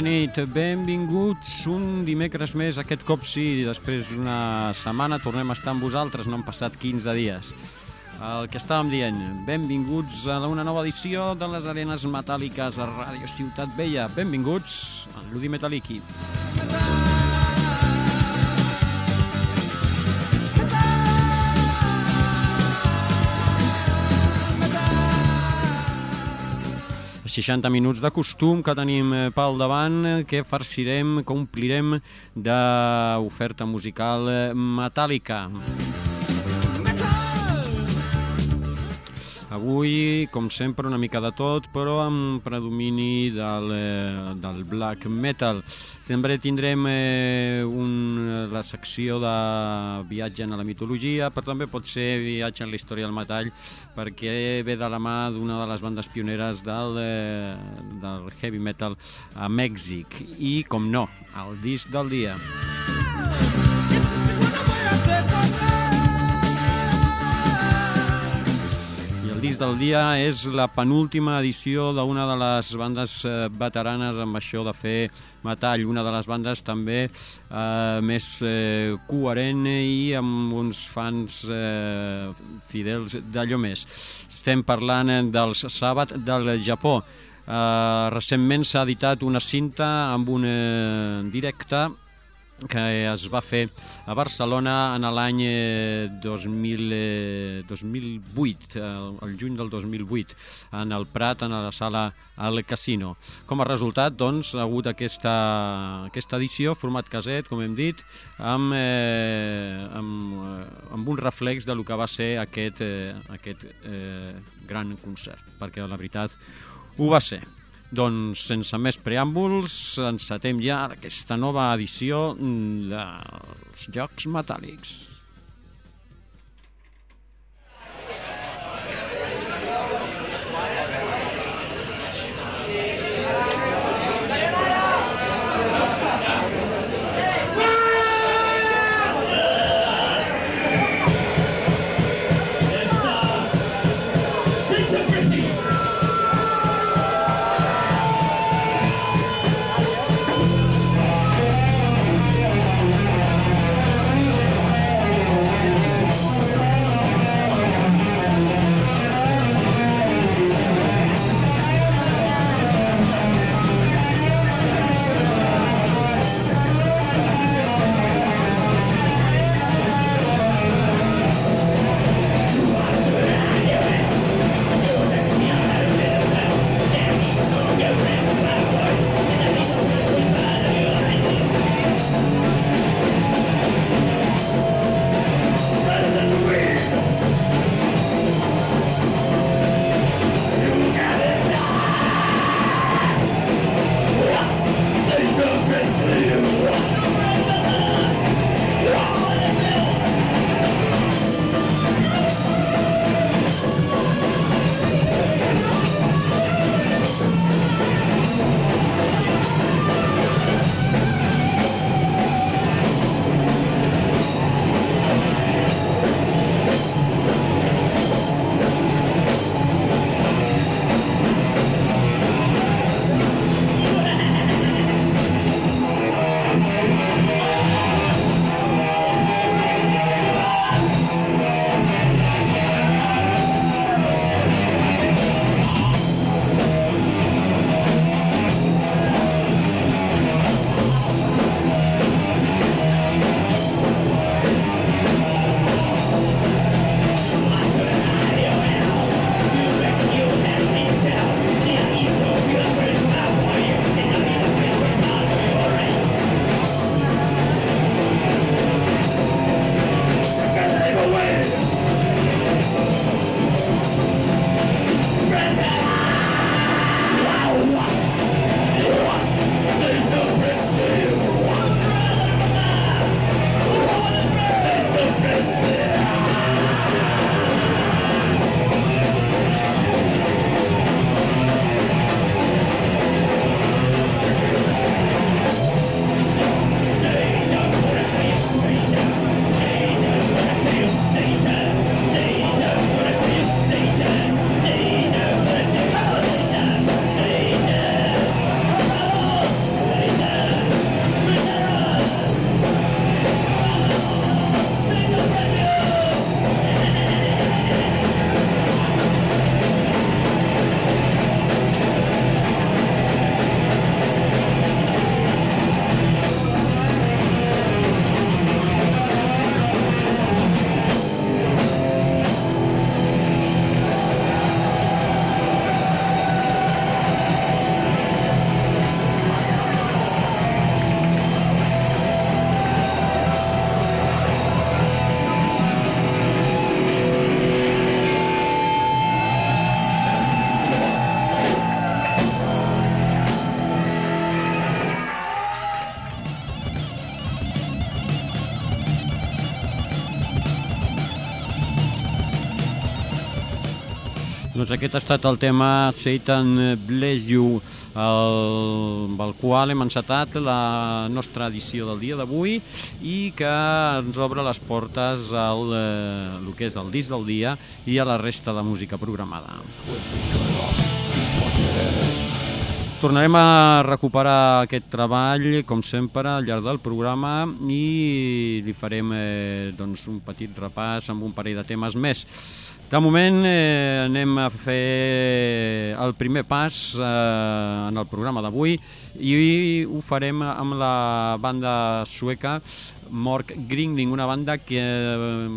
Bona nit, benvinguts un dimecres més, aquest cop sí, després d'una setmana tornem a estar amb vosaltres, no han passat 15 dies. El que estàvem dient, benvinguts a una nova edició de les arenes metàl·liques a Ràdio Ciutat Vella. Benvinguts a l'Udi Metalliqui. Els 60 minuts de costum que tenim eh, pel davant, eh, que farcirem, que omplirem d'oferta musical eh, metàl·lica. Avui, com sempre, una mica de tot, però amb predomini del, eh, del black metal. També tindrem eh, un, la secció de viatge en la mitologia, però també pot ser viatge en la història del metall, perquè ve de la mà d'una de les bandes pioneres del, eh, del heavy metal a Mèxic. I, com no, el disc del dia. I disc del dia és la penúltima edició d'una de les bandes eh, veteranes amb això de fer metall, una de les bandes també eh, més eh, coherent i amb uns fans eh, fidels d'allò més. Estem parlant eh, dels Sàbat del Japó. Eh, recentment s'ha editat una cinta amb un eh, directe que es va fer a Barcelona en l'any eh, 2000, eh, 2008, el, juny del 2008, en el Prat, en la sala al Casino. Com a resultat, doncs, ha hagut aquesta, aquesta edició, format caset, com hem dit, amb, eh, amb, eh, amb un reflex de lo que va ser aquest, eh, aquest eh, gran concert, perquè la veritat ho va ser. Doncs, sense més preàmbuls, encetem ja aquesta nova edició dels Jocs Metàl·lics. Doncs aquest ha estat el tema Satan Bless You, el, amb el qual hem encetat la nostra edició del dia d'avui i que ens obre les portes al eh, el que és el disc del dia i a la resta de música programada. Tornarem a recuperar aquest treball, com sempre, al llarg del programa i li farem eh, doncs, un petit repàs amb un parell de temes més. De moment eh, anem a fer el primer pas eh, en el programa d'avui i ho farem amb la banda sueca Mork Gringling, una banda que eh,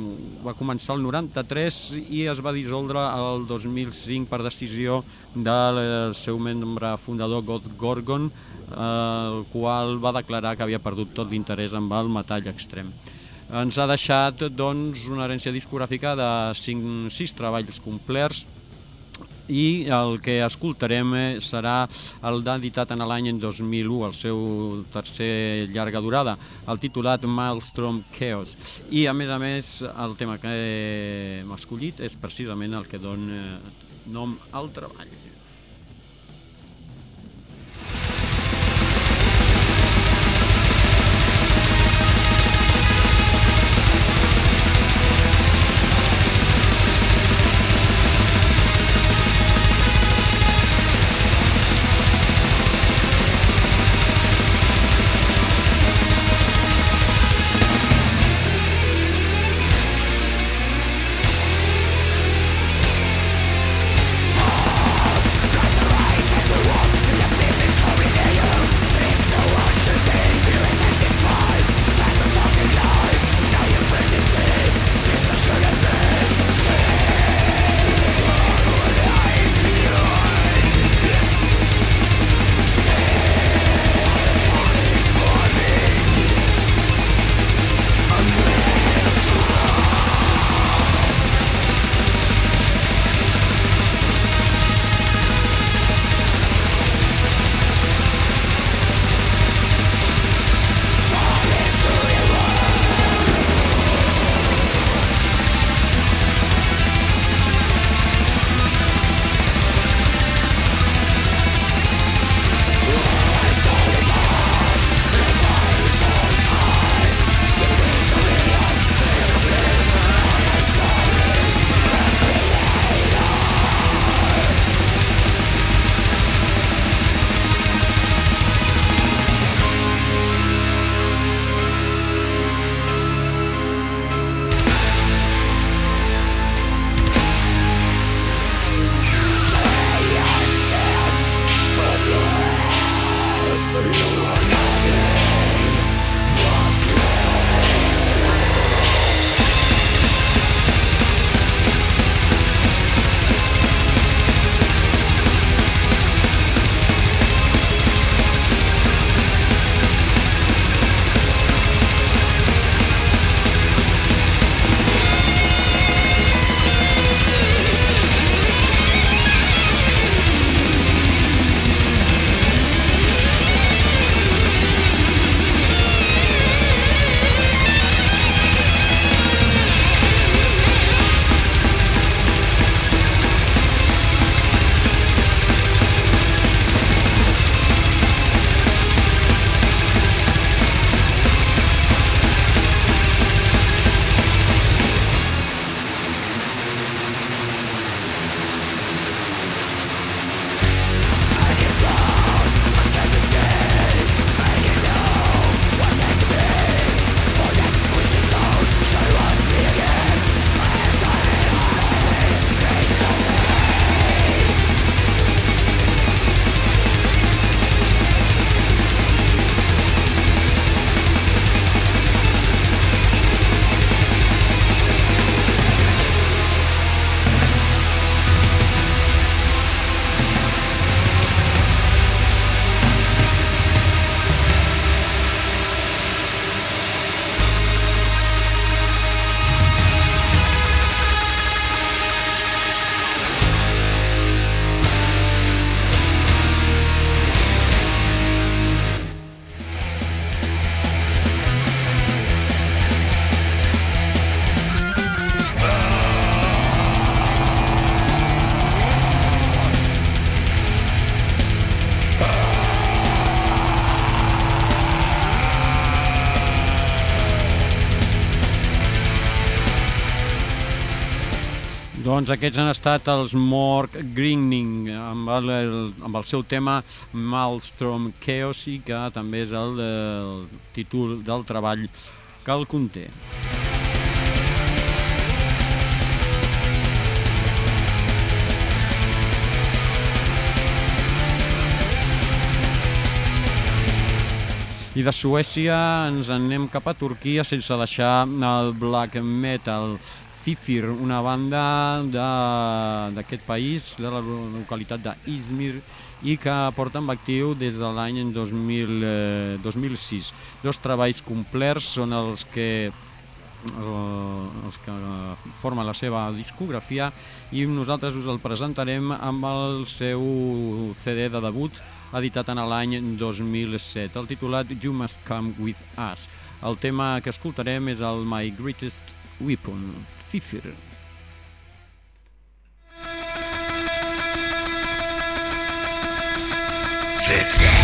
va començar el 93 i es va dissoldre el 2005 per decisió del seu membre fundador God Gorgon, eh, el qual va declarar que havia perdut tot l'interès amb el metall extrem. Ens ha deixat doncs, una herència discogràfica de 5, 6 treballs complets i el que escoltarem serà el d'editat en l'any 2001, el seu tercer llarga durada, el titulat Maelstrom Chaos. I a més a més el tema que hem escollit és precisament el que dona nom al treball. Aquests han estat els Morg Greening amb el, amb el seu tema Maelstrom Chaos i que també és el, el títol del treball que el conté. I de Suècia ens anem cap a Turquia sense deixar el black metal. Zifir, una banda d'aquest país, de la localitat d'Izmir, i que porta amb actiu des de l'any 2000, eh, 2006. Dos treballs complets són els que els que formen la seva discografia i nosaltres us el presentarem amb el seu CD de debut editat en l'any 2007, el titulat You Must Come With Us. El tema que escoltarem és el My Greatest Weapon, Zifir. Today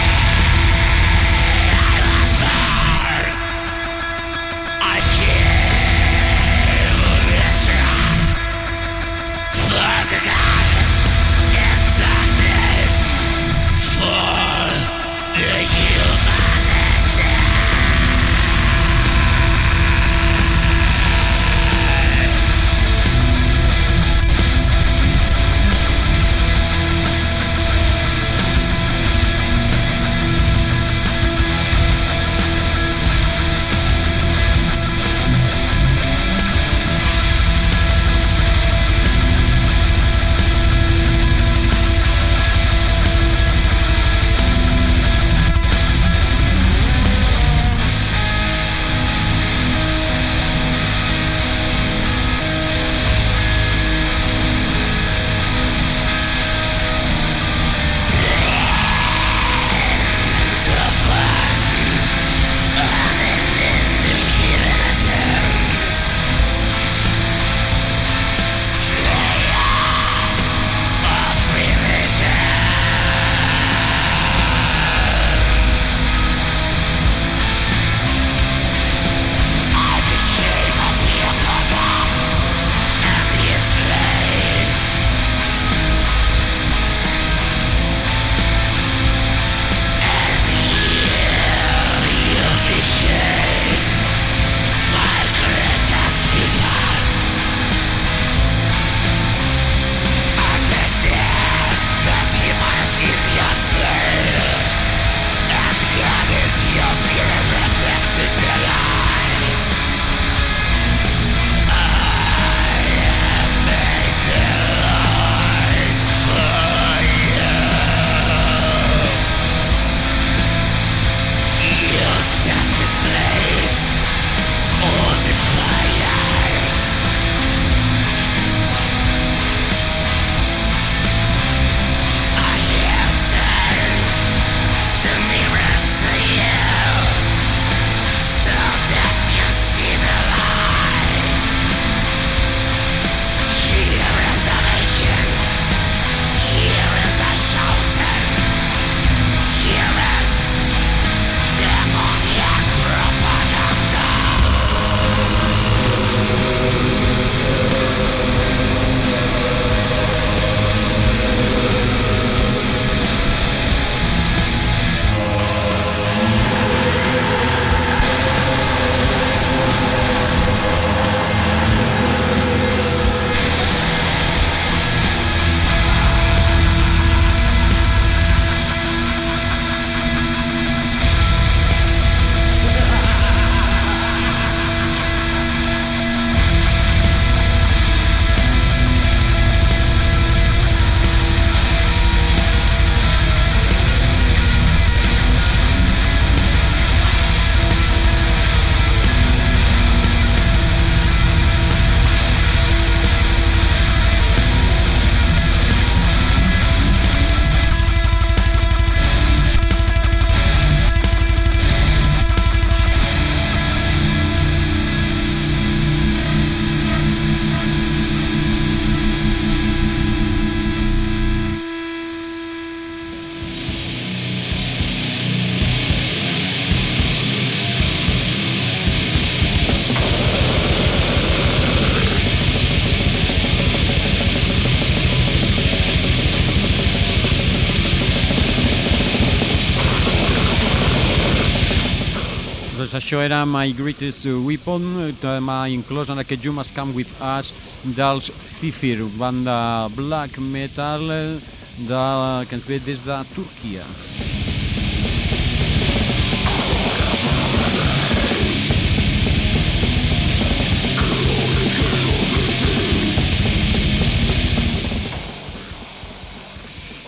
això era My Greatest Weapon, tema inclòs en aquest You Must Come With Us dels Zifir, banda black metal de, que ens ve des de Turquia.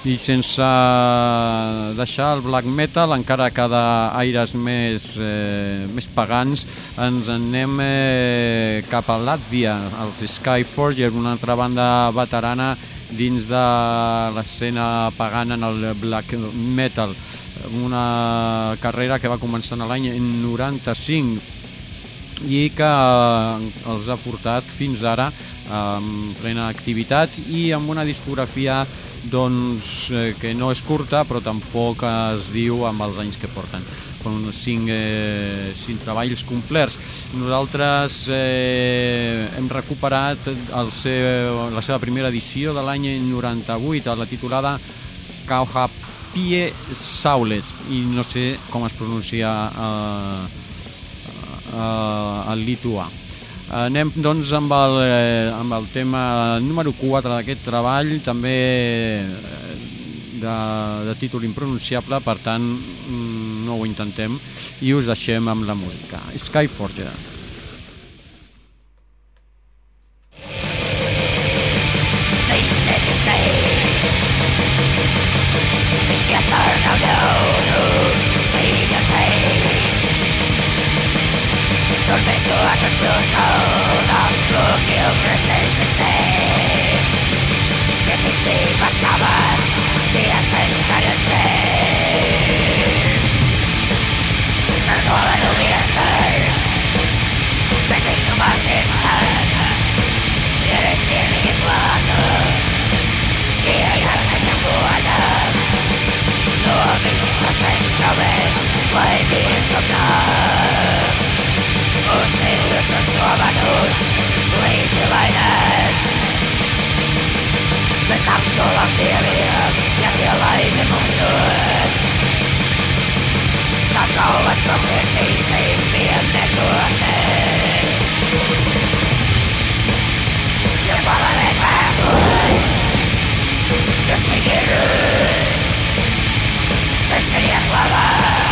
I sense deixar el black metal, encara que d'aires més, eh, més pagans, ens anem eh, cap a Latvia, els Skyforger, una altra banda veterana dins de l'escena pagana en el black metal. Una carrera que va començar en l'any 95 i que els ha portat fins ara en plena activitat i amb una discografia doncs, eh, que no és curta però tampoc es diu amb els anys que porten són cinc, eh, cinc treballs complerts. Nosaltres eh, hem recuperat el seu, la seva primera edició de l'any 98 la titulada Kauha Pie Saules i no sé com es pronuncia eh, eh, el lituà Anem doncs amb el, eh, amb el tema número 4 d'aquest treball, també eh, de, de títol impronunciable, per tant mm, no ho intentem i us deixem amb la música. Skyforger. Just no, no, no, Don't measure at this blues cold I'll look you presumptuous Let me see for summers The essence and its fate Perform a dubious state Betting to my system It is in his water Here is in the water No means such as promise Until the sons of a goose Lazy lightness Mess up so long the area Yet the alive and monsters That's how a Scotsman facing the immeasurable thing You're following backwards You're speaking Swish in your clever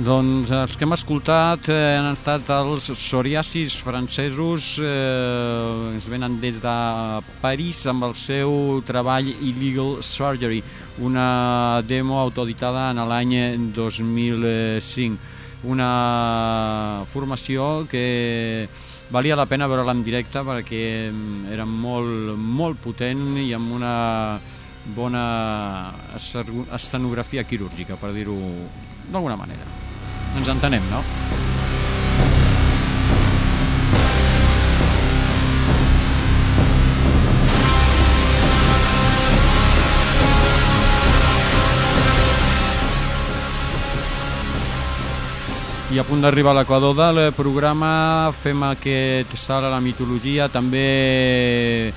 Doncs els que hem escoltat eh, han estat els psoriasis francesos, eh, ens venen des de París amb el seu treball Illegal Surgery, una demo autoeditada en l'any 2005. Una formació que valia la pena veure-la en directe perquè era molt, molt potent i amb una bona escenografia quirúrgica, per dir-ho d'alguna manera. Ens entenem, no? I a punt d'arribar a l'equador del programa fem aquest salt a la mitologia, també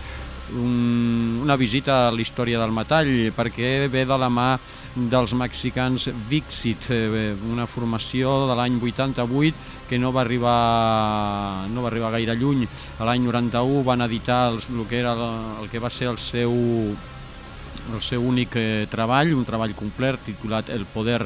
un, una visita a la història del metall, perquè ve de la mà dels mexicans Vixit, eh, una formació de l'any 88 que no va arribar, no va arribar gaire lluny. A l'any 91 van editar el, el, que era el, que va ser el seu, el seu únic eh, treball, un treball complet titulat El poder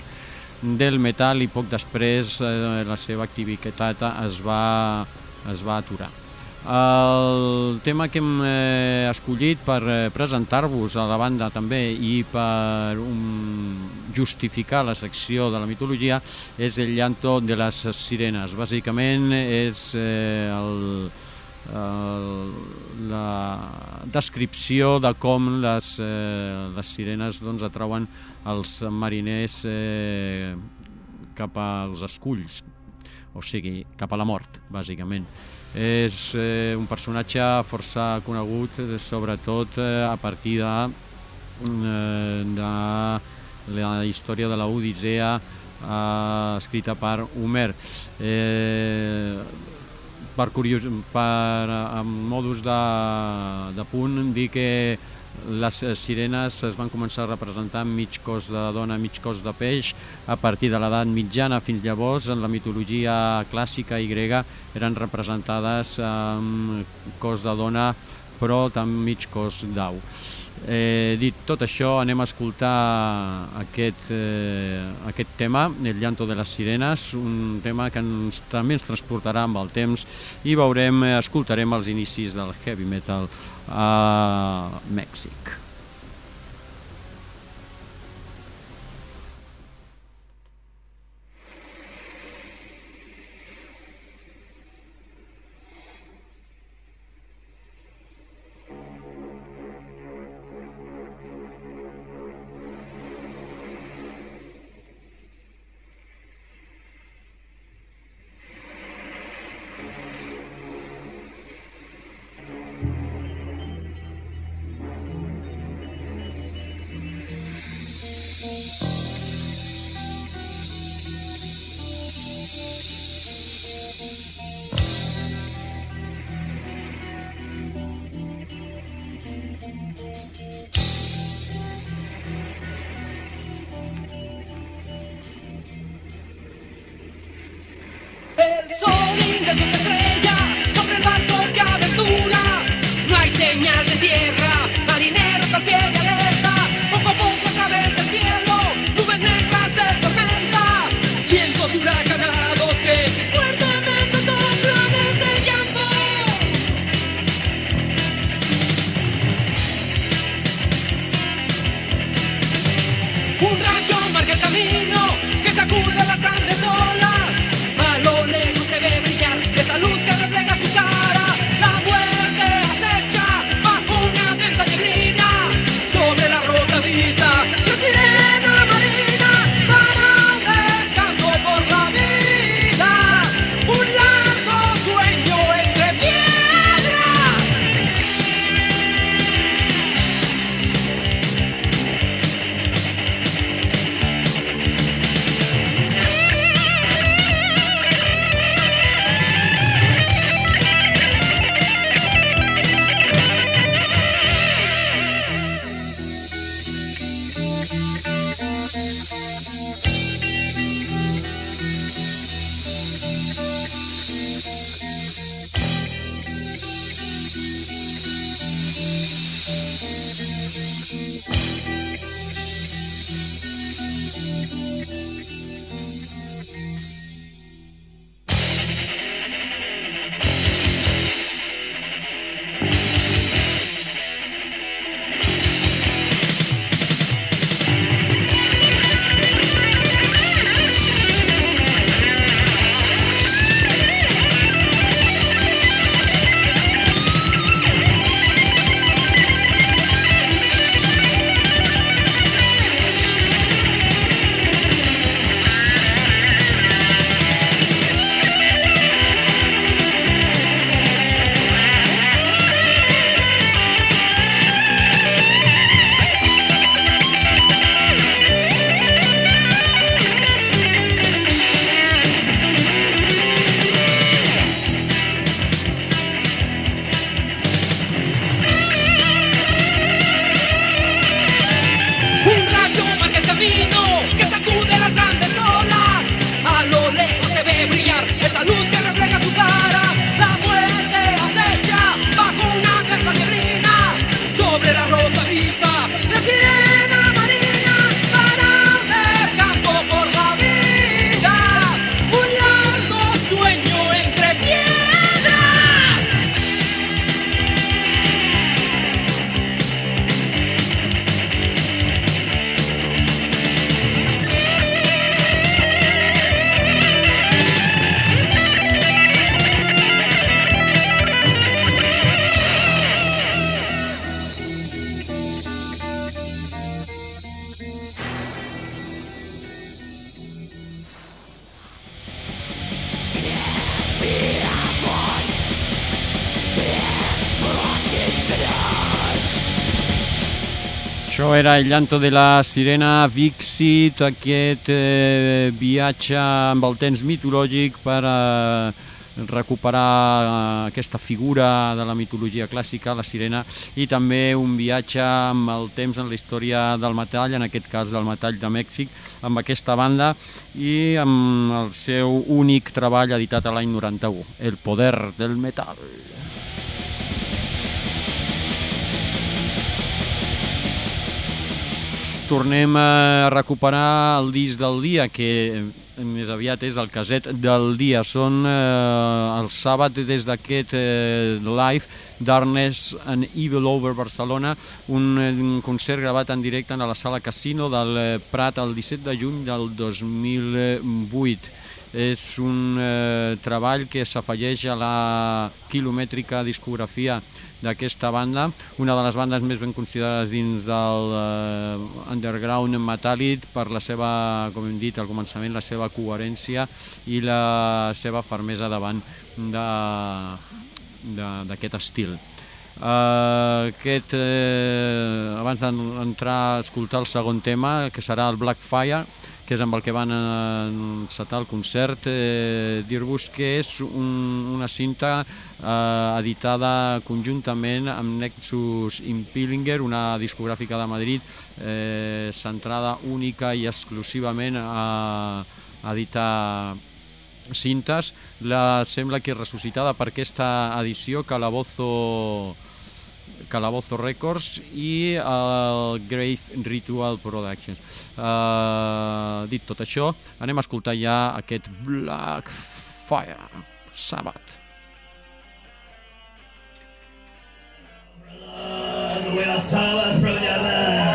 del metal i poc després eh, la seva activitat es va, es va aturar. El tema que hem eh, escollit per eh, presentar-vos a la banda també i per um, justificar la secció de la mitologia és el llanto de les sirenes. Bàsicament és eh, el, el, la descripció de com les, eh, les sirenes doncs, atrauen els mariners eh, cap als esculls, o sigui, cap a la mort, bàsicament. És eh, un personatge força conegut, eh, sobretot eh, a partir de, eh, de la història de la Odissea eh, escrita per Homer. Eh, per, curios, per amb modus de, de punt dir que les sirenes es van començar a representar amb mig cos de dona, mig cos de peix, a partir de l'edat mitjana fins llavors, en la mitologia clàssica i grega, eren representades amb cos de dona, però també mig cos d'au. Eh, dit tot això, anem a escoltar aquest, eh, aquest tema, El llanto de les sirenes, un tema que ens, també ens transportarà amb el temps i veurem, eh, escoltarem els inicis del heavy metal a Mèxic. Era el llanto de la sirena Vixit, aquest eh, viatge amb el temps mitològic per eh, recuperar eh, aquesta figura de la mitologia clàssica, la sirena, i també un viatge amb el temps en la història del metall, en aquest cas del metall de Mèxic, amb aquesta banda i amb el seu únic treball editat a l'any 91, El poder del metal. Tornem a recuperar el disc del dia, que eh, més aviat és el caset del dia. Són eh, el sàbat des d'aquest eh, live Darkness and Evil Over Barcelona, un, un concert gravat en directe a la sala Casino del eh, Prat el 17 de juny del 2008 és un eh, treball que s'afegeix a la quilomètrica discografia d'aquesta banda, una de les bandes més ben considerades dins del uh, underground metàl·lic per la seva, com hem dit al començament, la seva coherència i la seva fermesa davant d'aquest estil. Uh, aquest, uh, abans d'entrar a escoltar el segon tema, que serà el Blackfire, que és amb el que van encetar el concert, eh, dir-vos que és un, una cinta eh, editada conjuntament amb Nexus Impillinger, una discogràfica de Madrid eh, centrada única i exclusivament a, a editar cintes. La, sembla que és ressuscitada per aquesta edició Calabozo Calabozo Records i el Great Ritual Productions. Uh, dit tot això, anem a escoltar ja aquest Black Fire Sabbath. Brother, Sabbath, to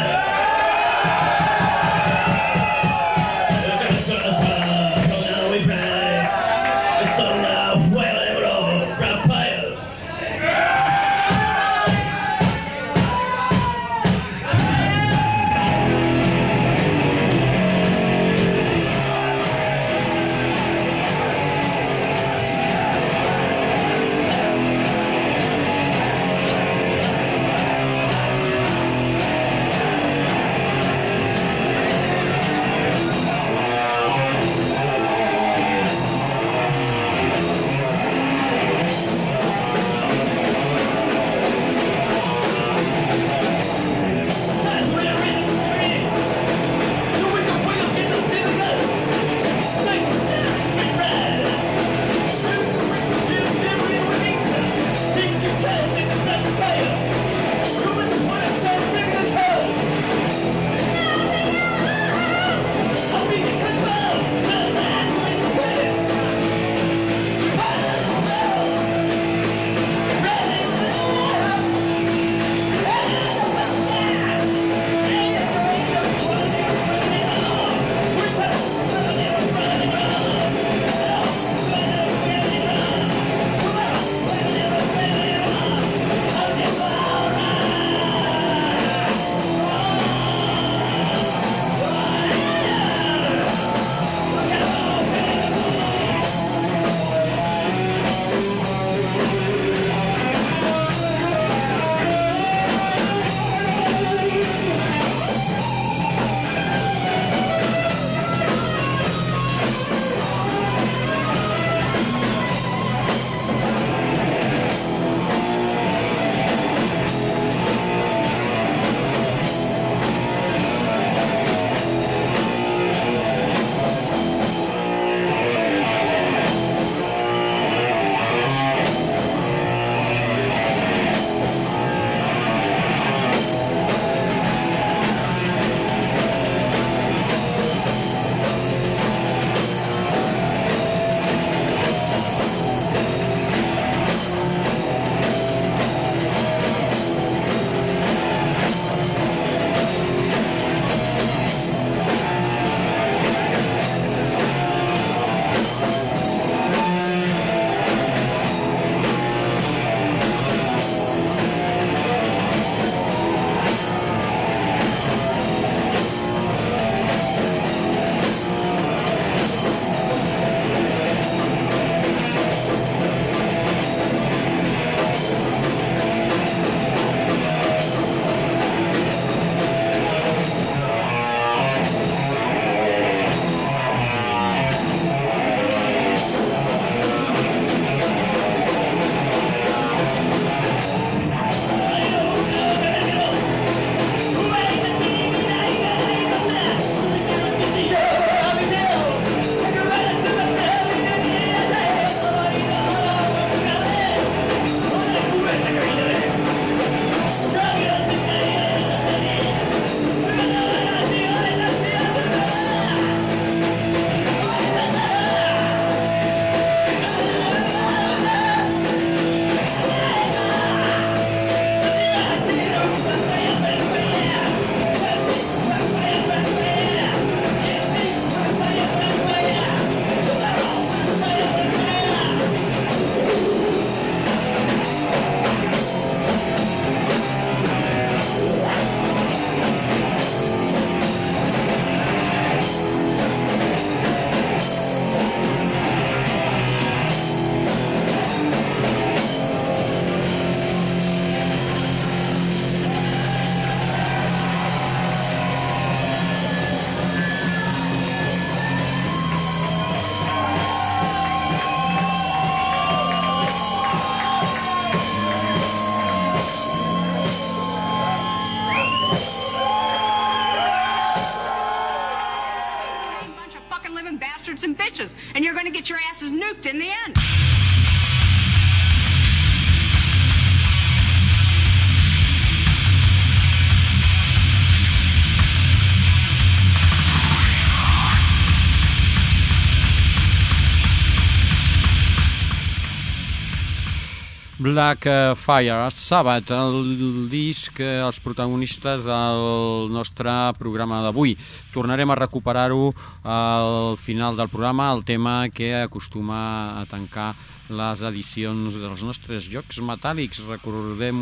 Black Fire, Sabbath, el disc, els protagonistes del nostre programa d'avui. Tornarem a recuperar-ho al final del programa, el tema que acostuma a tancar les edicions dels nostres jocs metàl·lics. Recordem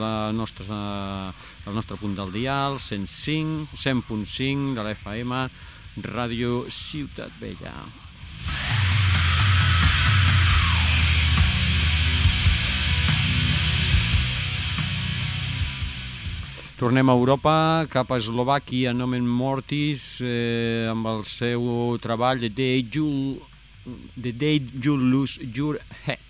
la nostra, el nostre punt del dial, 105, 100.5 de l'FM, Ràdio Ciutat Vella. Tornem a Europa, cap a Eslovàquia, Nomen Mortis, eh, amb el seu treball The Day You'll, The Day You'll Lose Your Head.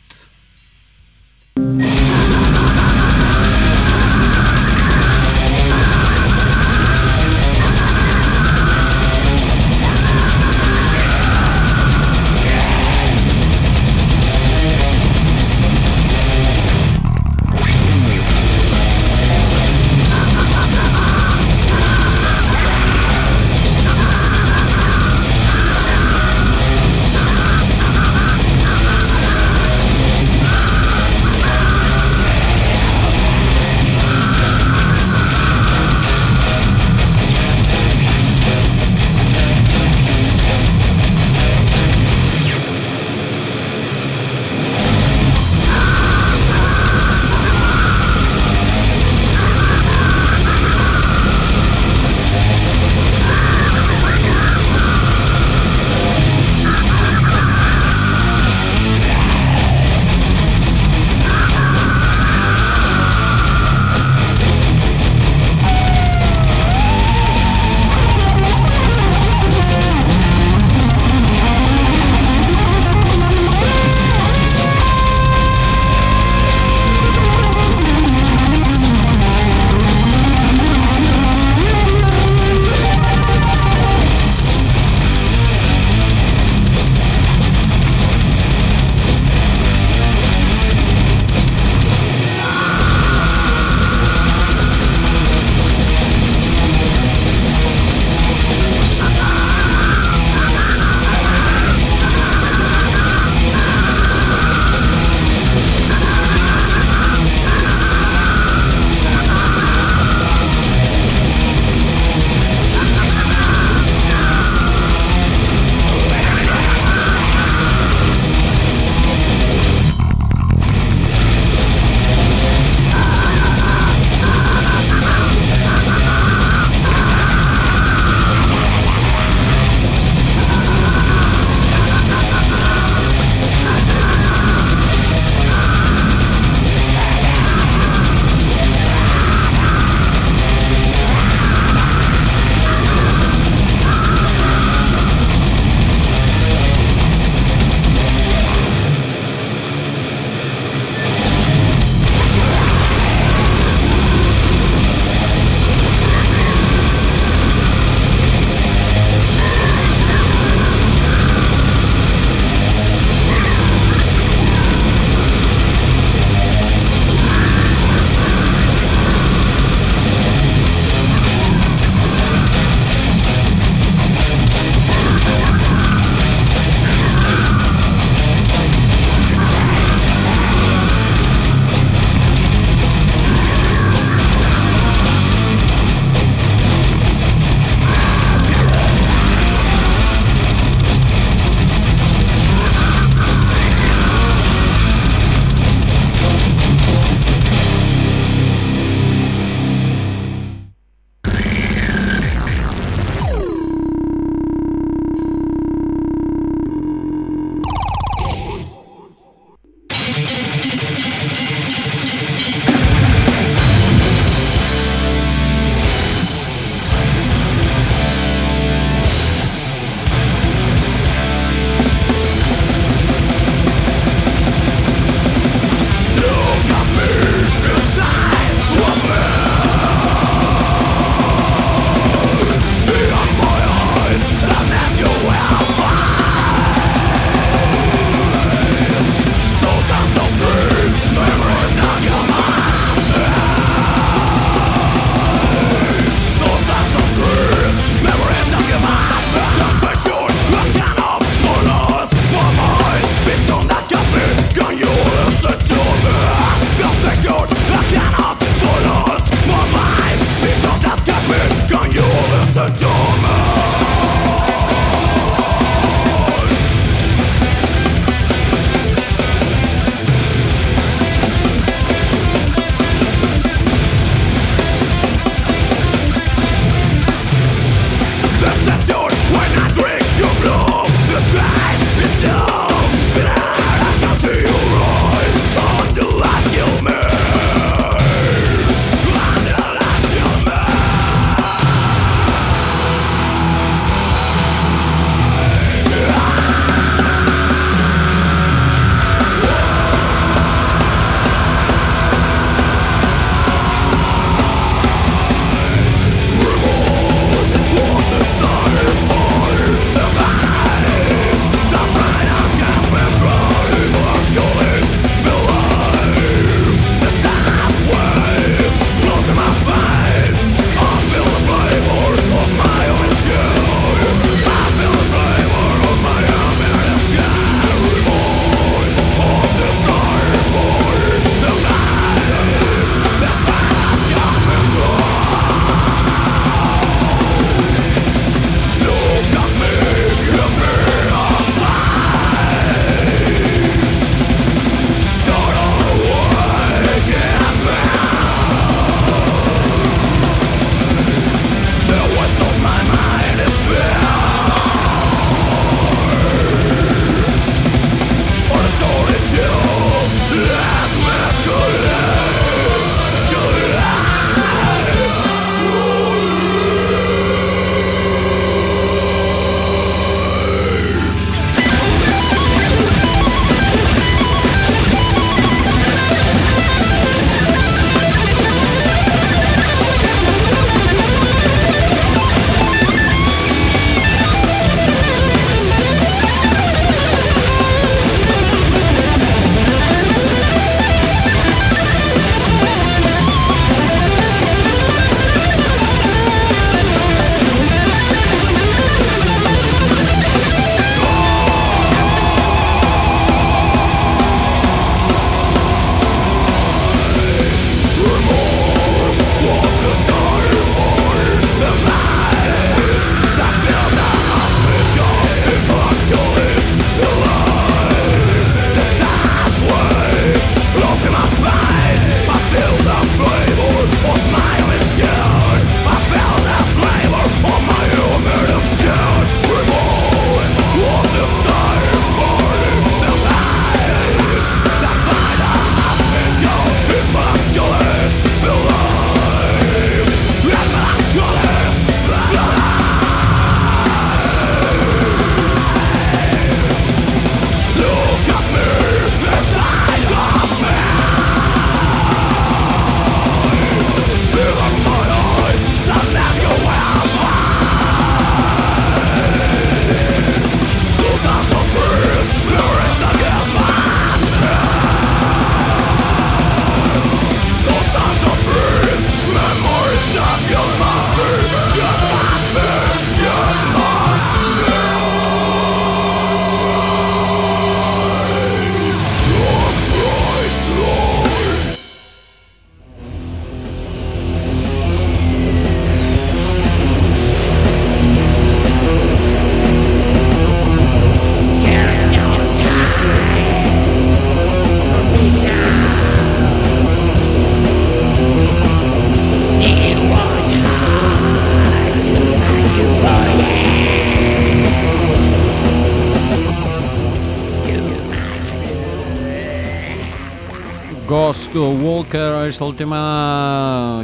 Ghost Walker és el tema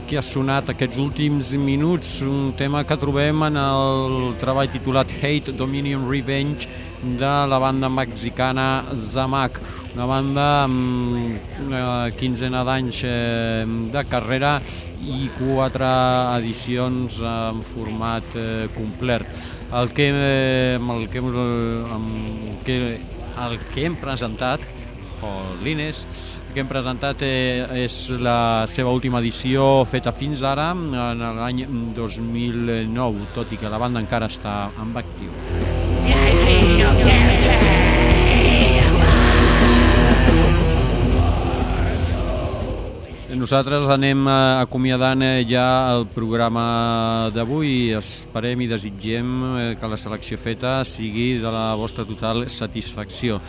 que ha sonat aquests últims minuts, un tema que trobem en el treball titulat Hate, Dominion, Revenge de la banda mexicana Zamak, una banda amb una quinzena d'anys eh, de carrera i quatre edicions en format eh, complet. El que, eh, el que, el que, el que hem presentat, Jolines, que hem presentat eh, és la seva última edició feta fins ara, en l'any 2009, tot i que la banda encara està en actiu. Nosaltres anem eh, acomiadant eh, ja el programa d'avui. Esperem i desitgem eh, que la selecció feta sigui de la vostra total satisfacció.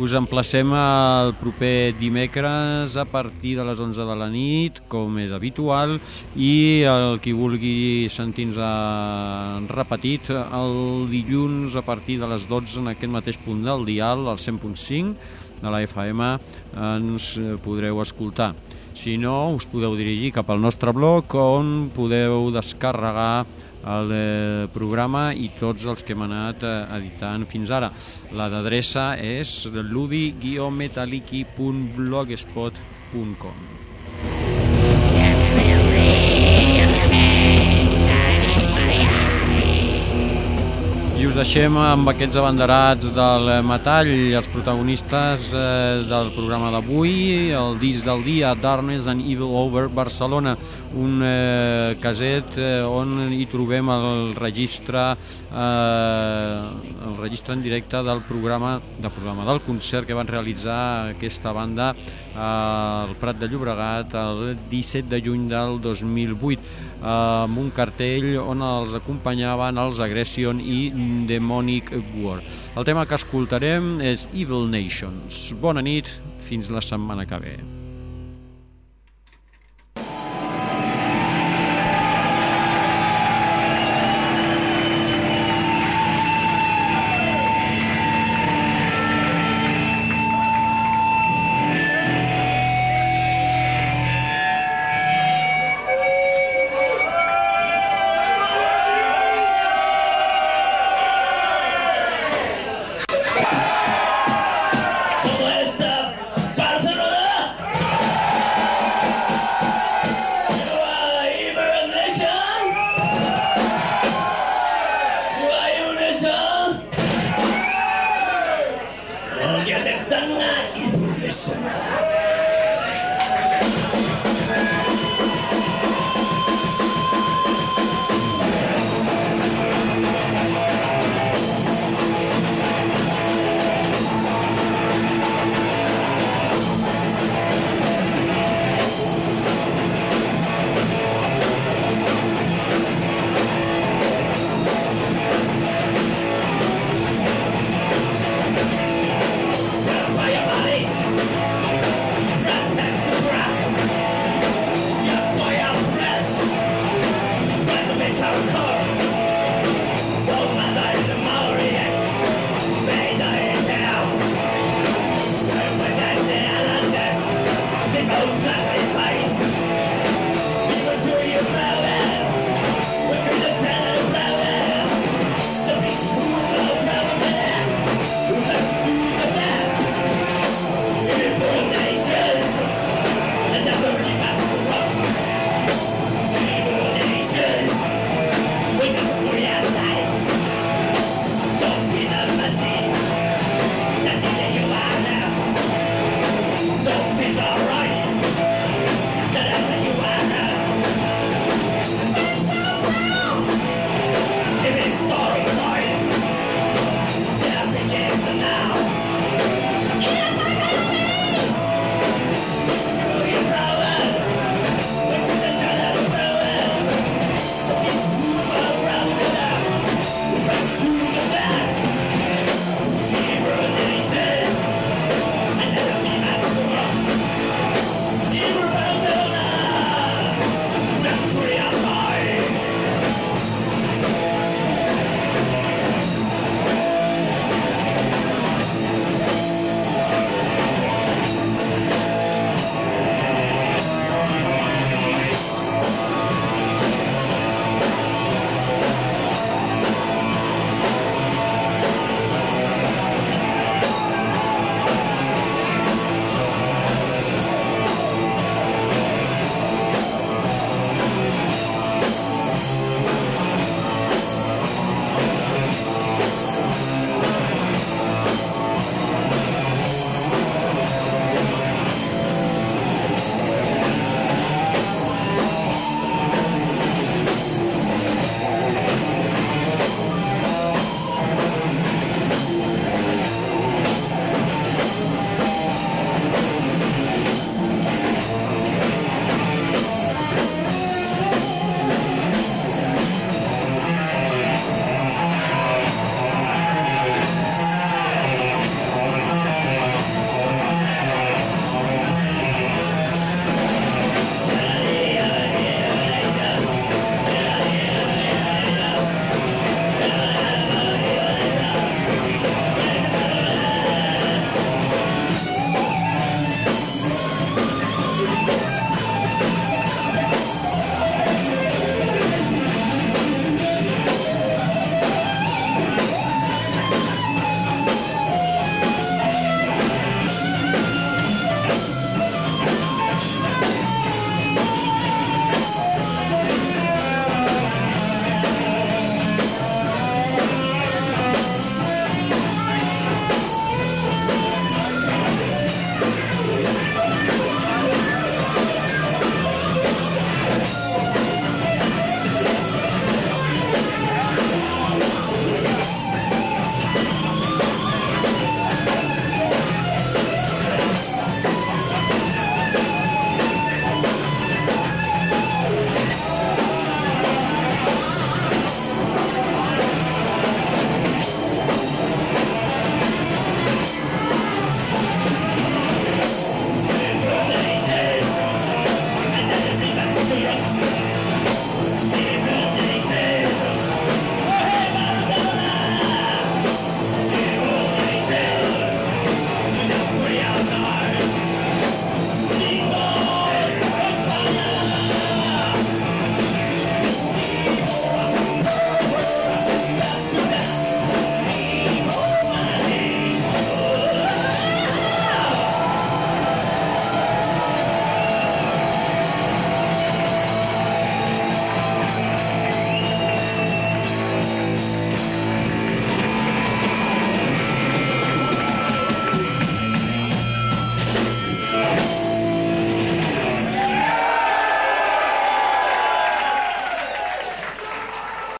Us emplacem el proper dimecres a partir de les 11 de la nit, com és habitual, i el qui vulgui sentir-nos repetit el dilluns a partir de les 12 en aquest mateix punt del dial, al 100.5 de la FM, ens podreu escoltar. Si no, us podeu dirigir cap al nostre blog on podeu descarregar el eh, programa i tots els que hem anat eh, editant fins ara. La d'adreça és ludi-metaliki.blogspot.com I us deixem amb aquests abanderats del metall, els protagonistes eh, del programa d'avui, el disc del dia, Darkness and Evil Over Barcelona, un eh, caset eh, on hi trobem el registre eh, el registre en directe del programa, del programa del concert que van realitzar aquesta banda al Prat de Llobregat el 17 de juny del 2008 amb un cartell on els acompanyaven els Aggression i Demonic War. El tema que escoltarem és Evil Nations. Bona nit, fins la setmana que ve.